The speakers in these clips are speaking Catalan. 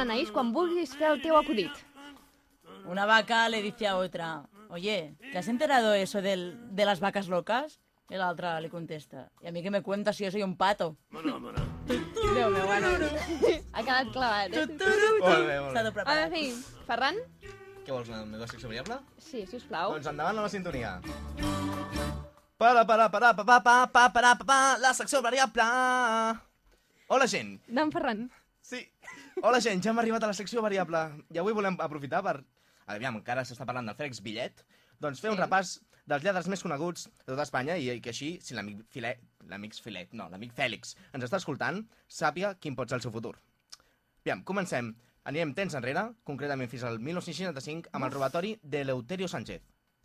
Endavant, Anaïs, quan vulguis fer el teu acudit. Una vaca le dice a otra, oye, ¿te has enterado eso del, de las vacas locas? Y la otra le contesta, ¿y a mí qué me cuentas si yo soy un pato? Déu meu, bueno. Ha quedat clavat, eh? Molt bé, molt Està bé. tot En preparat. fi, Ferran? Què vols, la meva secció variable? Sí, sisplau. Doncs endavant a la sintonia. Para, para, para, pa, pa, pa, pa, para, pa, pa, la secció variable. Hola, gent. D'en Ferran. Sí. Hola, gent, ja hem arribat a la secció variable. I avui volem aprofitar per... Aviam, encara s'està parlant del Fèlix Billet. Doncs fer un Sí. repàs dels lladres més coneguts de tota Espanya i, i que així, si l'amic Filet... L'amic Filet, no, l'amic Fèlix ens està escoltant, sàpia quin pot ser el seu futur. Aviam, comencem. Anirem temps enrere, concretament fins al 1965, amb el robatori de Leuterio Sánchez.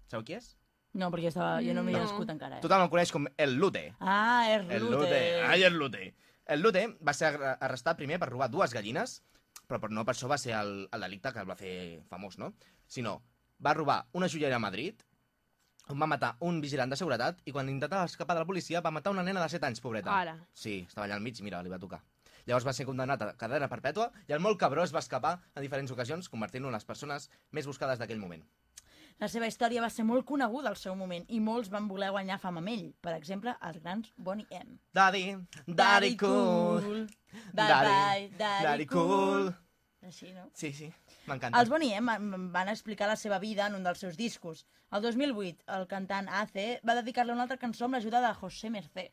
Sabeu qui és? No, perquè estava, jo no m'he No. nascut encara. Eh? Tothom el coneix com el Lute. Ah, El Lute. Lute. Ai, el Lute. El Lute va ser arre- arrestat primer per robar dues gallines, però per, no per això va ser el, el delicte que el va fer famós, no? Sinó, va robar una joieria a Madrid, on va matar un vigilant de seguretat i quan intentava escapar de la policia va matar una nena de 7 anys, pobreta. Ara. Sí, estava allà al mig, mira, li va tocar. Llavors va ser condemnat a cadena perpètua i el molt cabró es va escapar en diferents ocasions, convertint-lo en les persones més buscades d'aquell moment. La seva història va ser molt coneguda al seu moment i molts van voler guanyar fama amb ell. Per exemple, els grans Bonnie M. Daddy, daddy cool, Daddy, daddy, daddy cool. Així, no? Sí, sí, m'encanta. Els Bonnie M van- van explicar la seva vida en un dels seus discos. El 2008, el cantant AC va dedicar-li una altra cançó amb l'ajuda de José Mercé.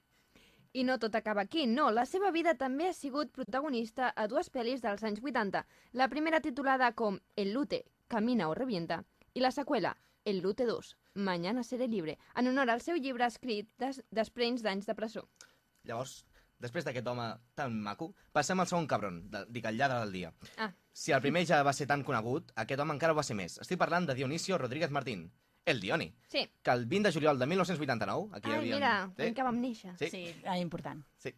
I no tot acaba aquí, no. La seva vida també ha sigut protagonista a dues pel·lis dels anys 80. La primera titulada com El Lute, Camina o Revienta, i la seqüela, El Lute 2, Mañana seré libre, en honor al seu llibre escrit des, després d'anys de presó. Llavors, després d'aquest home tan maco, passem al segon cabron, de, dic el lladre del dia. Ah, Si el primer ja va ser tan conegut, aquest home encara ho va ser més. Estic parlant de Dionisio Rodríguez Martín, el Dioni, sí. que el 20 de juliol de 1989, aquí Ai, havíem... mira, sí, que vam néixer. Sí. Sí, ah, important. sí.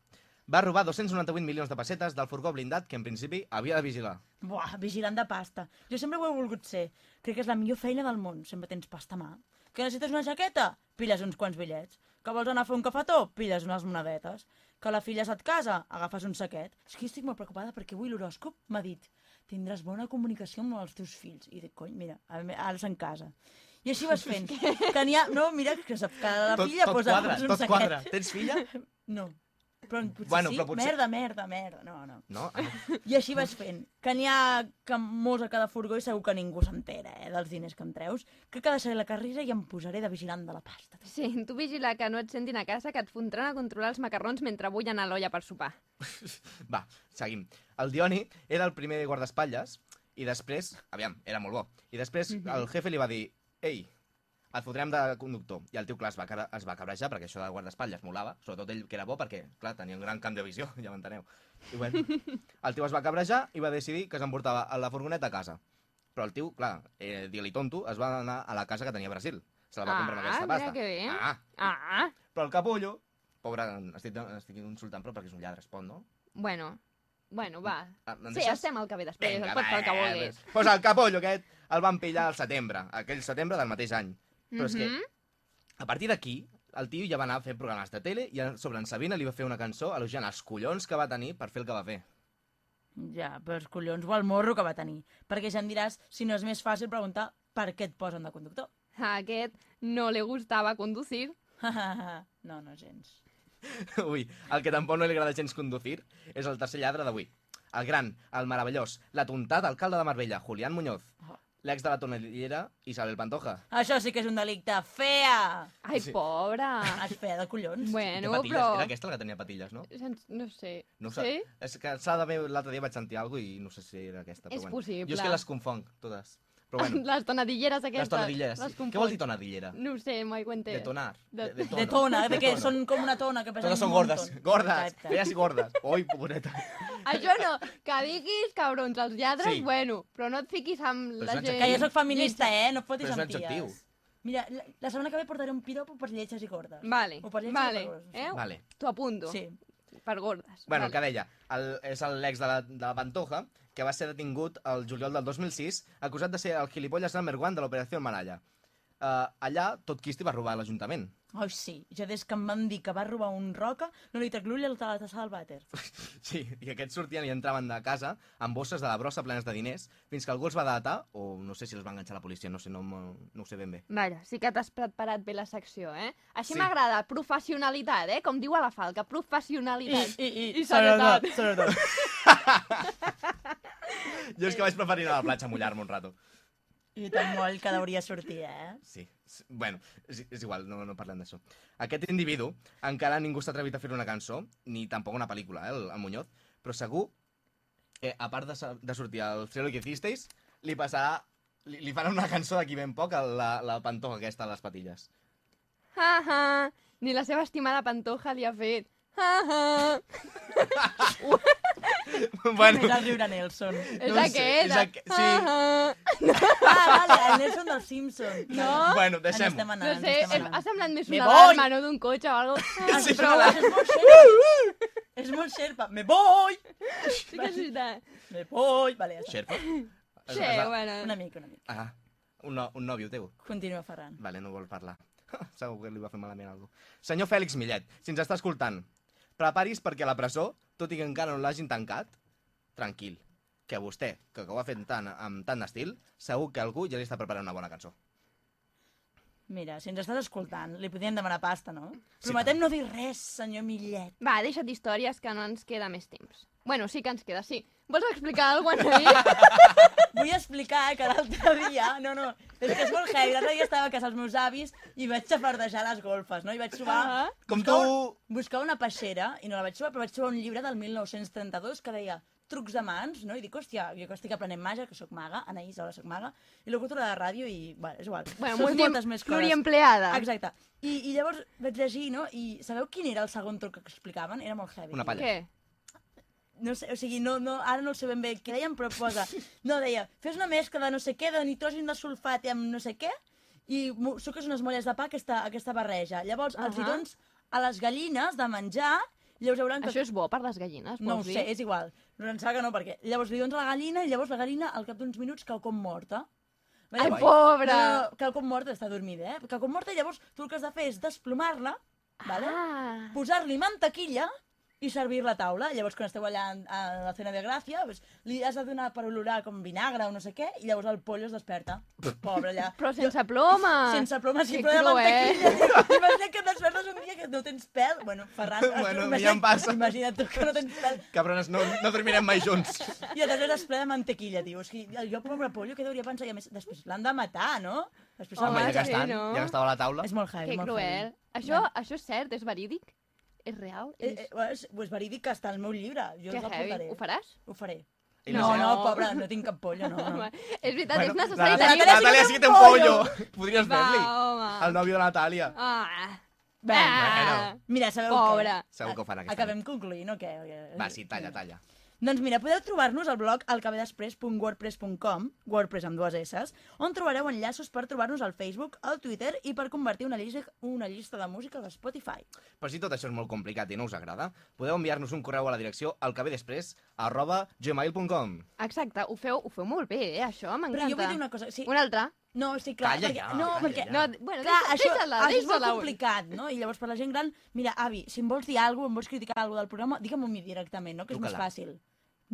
Va robar 298 milions de pessetes del furgó blindat que en principi havia de vigilar. Buah, vigilant de pasta. Jo sempre ho he volgut ser. Crec que és la millor feina del món. Sempre tens pasta a mà. Que necessites una jaqueta? Pilles uns quants bitllets. Que vols anar a fer un cafetó? Pilles unes monedetes. Que la filla se't casa? Agafes un saquet. És que estic molt preocupada perquè avui l'horòscop m'ha dit tindràs bona comunicació amb els teus fills. I dic, cony, mira, ara se'n casa. I així vas fent. Que n'hi ha... No, mira, que sap que la filla tot posa, quadra, tot quadra. Tens filla? No. Però potser Bueno, sí. però potser- Merda, merda, merda. No, no. No? Ah, I així vas fent. Que n'hi ha que molts a cada furgó i segur que ningú s'entera, eh, dels diners que em treus. Que cada deixaré la carrera i em posaré de vigilant de la pasta. Sí, tu vigila que no et sentin a casa que et fontran a controlar els macarrons mentre bullen a l'olla per sopar. Va, seguim. El Dioni era el primer guardaespatlles i després, aviam, era molt bo, i després el jefe li va dir, ei, et fotrem de conductor. I el tio, clar, es va, es va cabrejar perquè això de guardaespatlles molava, sobretot ell que era bo perquè, clar, tenia un gran camp de visió, ja m'enteneu. I bueno, el tio es va cabrejar i va decidir que s'emportava a la furgoneta a casa. Però el tio, clar, eh, digue-li tonto, es va anar a la casa que tenia a Brasil. Se la va comprar amb Ah, aquesta mira pasta. que bé. Ah, Ah, però el capullo, pobre, estic, estic insultant, però perquè és un lladre, es pot, no? bueno, bueno, va. Ah, Sí, estem al que ve després, Vinga, et pots fer el que vulguis. Doncs pues el capollo aquest el van pillar al setembre, aquell setembre del mateix any. Però és que, a partir d'aquí, el tio ja va anar a fer programes de tele i sobre en Sabina li va fer una cançó elogiant els collons que va tenir per fer el que va fer. Ja, però els collons o el morro que va tenir. Perquè ja em diràs si no és més fàcil preguntar per què et posen de conductor. A aquest no le gustava conducir. no, no gens. Ui, el que tampoc no li agrada gens conducir és el tercer lladre d'avui. El gran, el meravellós, l'atontat alcalde de Marbella, Julián Muñoz. Oh. L'ex de la tonellera, Isabel Pantoja. Això sí que és un delicte. Fea! Ai, Sí. pobra. És fea de collons. Bueno, Té patilles, però... Era aquesta la que tenia patilles, no? Sens- No sé. No ho sé. Sí? És que s'ha d'haver... L'altre dia vaig sentir alguna cosa i no sé si era aquesta. Però És bueno. possible. Jo és que les confonc, totes. Però bueno, Les tonadilleres les aquestes. tonadilleres. Les. Què vol dir tonadillera? No ho sé, mai ho entès. Detonar. De- De, De tona, de que tona. són com una tona que pesen Totes són un gordes. Gordes. Exacte. Fees i gordes. Oi, pobreta. Això no, que diguis cabrons als lladres, Sí. bueno, però no et fiquis amb Però la és un gent... Que jo sóc feminista, eh? No et fotis Però és un amb ties. Mira, la, la setmana que ve portaré un piropo per lletges i gordes. Vale, O per lletges vale, i per gordes. eh? Vale. T'ho apunto. Sí. Per gordes. Bueno, el que deia, el, és l'ex de, la, de la Pantoja, que va ser detingut el juliol del 2006, acusat de ser el gilipolles number one de l'operació Malaya. Uh, allà tot Cristi va robar a l'Ajuntament. Ai, sí. Jo des que em van dir que va robar un roca, no li trec l'ull a la tassa del vàter. Sí, i aquests sortien i entraven de casa amb bosses de la brossa plenes de diners, fins que algú els va datar, o no sé si els va enganxar la policia, no sé, no, no ho sé ben bé. Vaja, sí que t'has preparat bé la secció, eh? Així Sí. m'agrada, professionalitat, eh? Com diu a la falca, professionalitat. I, i, I seguretat. seguretat. Jo és que vaig preferir anar a la platja a mullar-me un rato. I tan moll que hauria sortir, eh? Sí, s- bueno, és, és igual, no, no parlem d'això. Aquest individu, encara ningú s'ha atrevit a fer una cançó, ni tampoc una pel·lícula, eh, el, el Muñoz, però segur que, a part de, de sortir al Cielo que hicisteis, li passarà... Li, li farà una cançó d'aquí ben poc a la, la pantoja aquesta a les patilles. Ha, ha. Ni la seva estimada Pantoja li ha fet. Ha, ha. bueno, És el riure Nelson. És No aquest. és aqu- sí. Ha, ha. Ah, vale, el Nelson dels Simpsons. No. bueno, estem anant, No sé, ha semblat més una alarma, no d'un cotxe o alguna cosa. Sí, però és molt xerpa. és molt xerpa. Me voy! Sí que és veritat. Me voy! Vale, ja. Xerpa? Sí, Es- es- bueno. Un amic, un amic. Ah, un, no, un nòvio teu. Continua, Ferran. Vale, no vol parlar. Segur que li va fer malament algú. Senyor Fèlix Millet, si ens està escoltant, preparis perquè a la presó, tot i que encara no l'hagin tancat, tranquil, que vostè, que, ho ha fet tant, amb tant d'estil, segur que algú ja li està preparant una bona cançó. Mira, si ens estàs escoltant, li podríem demanar pasta, no? Sí, Prometem no dir res, senyor Millet. Va, deixa't històries que no ens queda més temps. Bueno, sí que ens queda, sí. Vols explicar alguna cosa, Anaïs? Vull explicar que l'altre dia... No, no, és que és molt heavy. L'altre dia estava a casa dels meus avis i vaig xafardejar les golfes, no? I vaig trobar... Ah. Com buscar tu- Buscar una peixera, i no la vaig trobar, però vaig trobar un llibre del 1932 que deia trucs de mans, no? I dic, hòstia, jo que estic aprenent màgia, que sóc maga, Anaïs, ara sóc maga, i locutora de ràdio i, bueno, és igual. Bueno, Són multi- moltes més coses. pluriempleada. Exacte. I, I llavors vaig llegir, no? I sabeu quin era el segon truc que explicaven? Era molt heavy. Una palla. Què? No sé, o sigui, no, no, ara no sé ben bé què deien, però posa... No, deia, fes una mescla de no sé què, de nitrogen de sulfat i amb no sé què, i suques unes molles de pa aquesta, aquesta barreja. Llavors, els hi Ahà. dones a les gallines de menjar, llavors hauran que... Això és bo per les gallines, No dir? sé, és igual. No em que no, perquè llavors li dones a la gallina i llavors la gallina, al cap d'uns minuts, cau com morta. Ai, Guai. pobra! No, cau com morta, està dormida, eh? Cau com morta i llavors tu el que has de fer és desplomar-la, vale? Ah. posar-li mantequilla i servir la taula. Llavors, quan esteu allà a la cena de gràcia, doncs, li has de donar per olorar com vinagre o no sé què, i llavors el pollo es desperta. Pobre, allà. Però sense ploma! Sense ploma, sí, Que però de cruel. mantequilla. Imagina't que et despertes un dia que no tens pèl. Bueno, Ferran, Bueno, ja em passa. Imagina't tu que no tens pèl. Cabrones, no, no dormirem mai junts. I a després es ple de mantequilla, tio. És que jo, pobre pollo, què hauria pensar? I a més, després l'han de matar, no? Després Home, ja que sí, estan, no? ja que estava a la taula. És molt heavy, Que molt cruel. heavy. Això, això és cert, és verídic? És real? Eh, És... eh, bueno, és, és verídic que està al meu llibre. Jo que us portaré. Ho faràs? Ho faré. No, sé- no, pobre, no tinc cap pollo, no. no. Home, és veritat, Bueno, és la necessari Natàlia, tenir... Natàlia Natàlia sí que té un pollo. Podries fer-li. El nòvio de Natàlia. Ah, Bé, ah. Mira, sabeu Pobra. què? Segur que ho farà aquesta Acabem concluint, o què? Va, sí, talla, talla. Doncs mira, podeu trobar-nos al blog alcabedespress.wordpress.com, wordpress amb dues S, on trobareu enllaços per trobar-nos al Facebook, al Twitter i per convertir una llista, una llista de música a Spotify. Però si tot això és molt complicat i no us agrada, podeu enviar-nos un correu a la direcció alcabedespress arroba gmail.com. Exacte, ho feu, ho feu molt bé, eh, això, m'encanta. Però jo vull dir una cosa, sí, Una altra? no, sí, clar, Calla perquè, ja, no, calla perquè, ja. No, bueno, Clar, deixa, això, deixa-la, això és molt complicat, no? I llavors per la gent gran, mira, avi, si em vols dir alguna cosa, em vols criticar alguna del programa, digue-m'ho a mi directament, no? Que és més Truca-la. fàcil.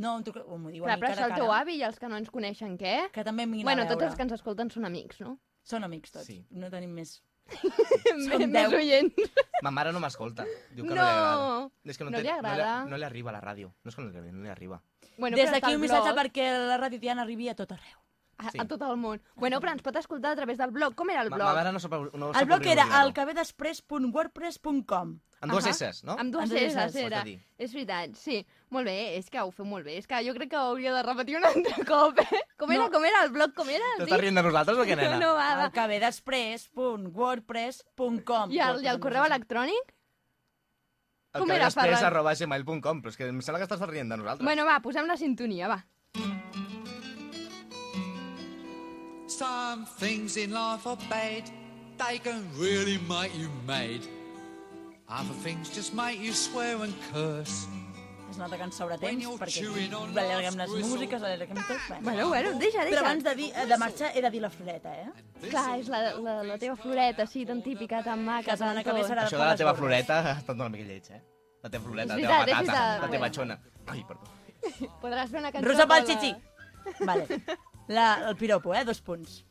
No, em truca... m'ho diu Clar, però cara això a el teu cara. avi i els que no ens coneixen, què? Que també em vinguin Bueno, a tots veure. els que ens escolten són amics, no? Són amics tots, Sí. no tenim més. Més deu. oients. Ma mare no m'escolta. Diu que no, No. li agrada. És que no, No té- li agrada. No li, no li arriba a la ràdio. No és que no li arribi, no li arriba. Bueno, Des però està d'aquí un missatge blog, perquè la ràdio Diana arribi a tot arreu. A, Sí. a tot el món. Bueno, però ens pot escoltar a través del blog. Com era el Ma, blog? ma mare no sap, no El blog era l'ordinador. alcabedespress.wordpress.com Amb dues Ahà. S's, no? Amb dues Amb dues has era. És veritat, sí. Molt bé, és que ho feu molt bé. És que jo crec que ho hauria de repetir un altre cop, eh? Com era, No. com era el blog? Com era? T'estàs rient de nosaltres o què, nena? No, no, va, va. alcabedespress.wordpress.com I el, i el correu electrònic? El com que era, després Ferran? arroba gmail.com, però és que em sembla que estàs rient de nosaltres. Bueno, va, posem la sintonia, va. Some things in life are bad, they can really make you mad. Other things just make you swear and curse. Es nota que ens sobra When temps, perquè allarguem les músiques, allarguem tot. Bueno. Bueno, bueno, deixa, Però deixa. abans de, dir, de marxar he de dir la floreta, eh? Clar, és la, la, la teva floreta, així, tan típica, tan maca, tan tot. Això de la teva floreta ha estat una mica lleig, eh? La teva floreta, És la teva és patata, la teva xona. Ai, perdó. Podràs fer una cançó... Rosa pel chichi. Vale. La, el piropo, eh? Dos punts.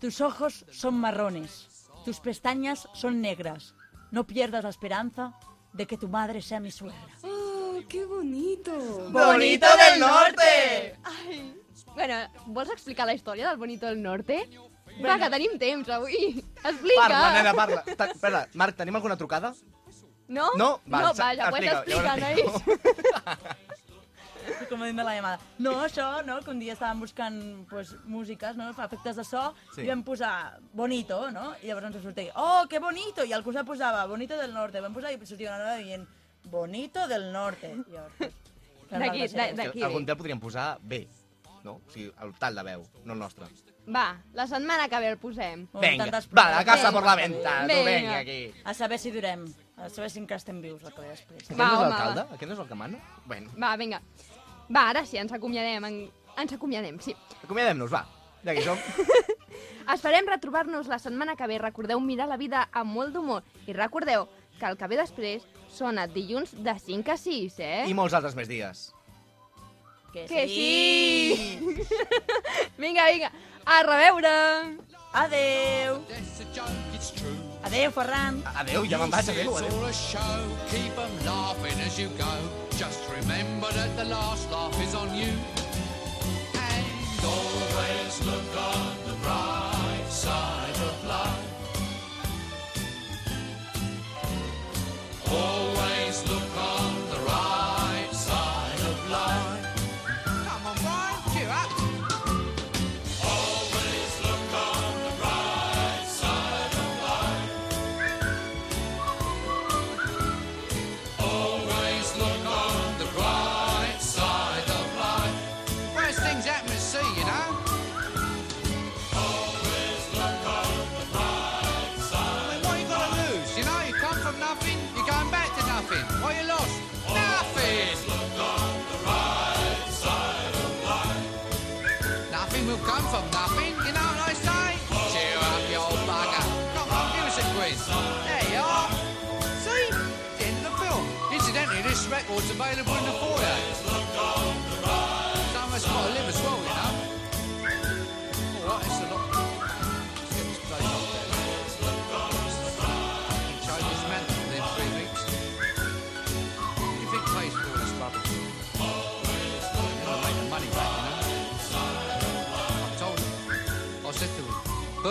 Tus ojos son marrones. Tus pestañas son negras. No pierdas la esperanza de que tu madre sea mi suegra. ¡Oh, qué bonito! ¡Bonito del norte! Bueno, vols explicar la història del Bonito del Norte? Va, que tenim temps avui. Explica. Parla, nena, parla. Ta- Espera, Marc, tenim alguna trucada? No? No? Va, no, vaja, pues explica, explica, llavors nois. Com la llamada. No, això, no? Que un dia estàvem buscant pues, músiques, no? Efectes de so, Sí. i vam posar bonito, no? I llavors ens sortia, oh, que bonito! I el costat posava bonito del norte. Vam posar i sortia una nova dient, bonito del norte. I llavors, D'aquí, la d'aquí algun ve. dia el podríem posar bé, no? O sigui, el tal de veu, no el nostre. Va, la setmana que ve el posem. Venga, tantes va, proves. a casa Venga. por la venta, tu Venga. venga aquí. A saber si durem. A saber si encara estem vius, el que ve després. Aquest Va, no és l'alcalde? Aquest no és el que mana? Bueno, Va, vinga. Va, ara sí, ens acomiadem. En... Ens acomiadem, sí. acomiadem-nos, va. Ja que som. Esperem retrobar-nos la setmana que ve. Recordeu mirar la vida amb molt d'humor. I recordeu que el que ve després sona dilluns de 5 a 6, eh? I molts altres més dies. Que, Que sí! vinga, vinga. A reveure! Adeu! That's a joke, it's true. Adeu, Ferran! Adéu, ja me'n vaig, adéu, It's adéu. all a show. Keep 'em laughing as you go. Just remember that the last laugh is on you. And always look on nothing. What you lost? Nothing. on the right. Nothing will come from nothing. You know what I say? Cheer up, you old bugger. Come on, give us a quiz. There you are. See? The end of the film. Incidentally, this record's available in the foyer.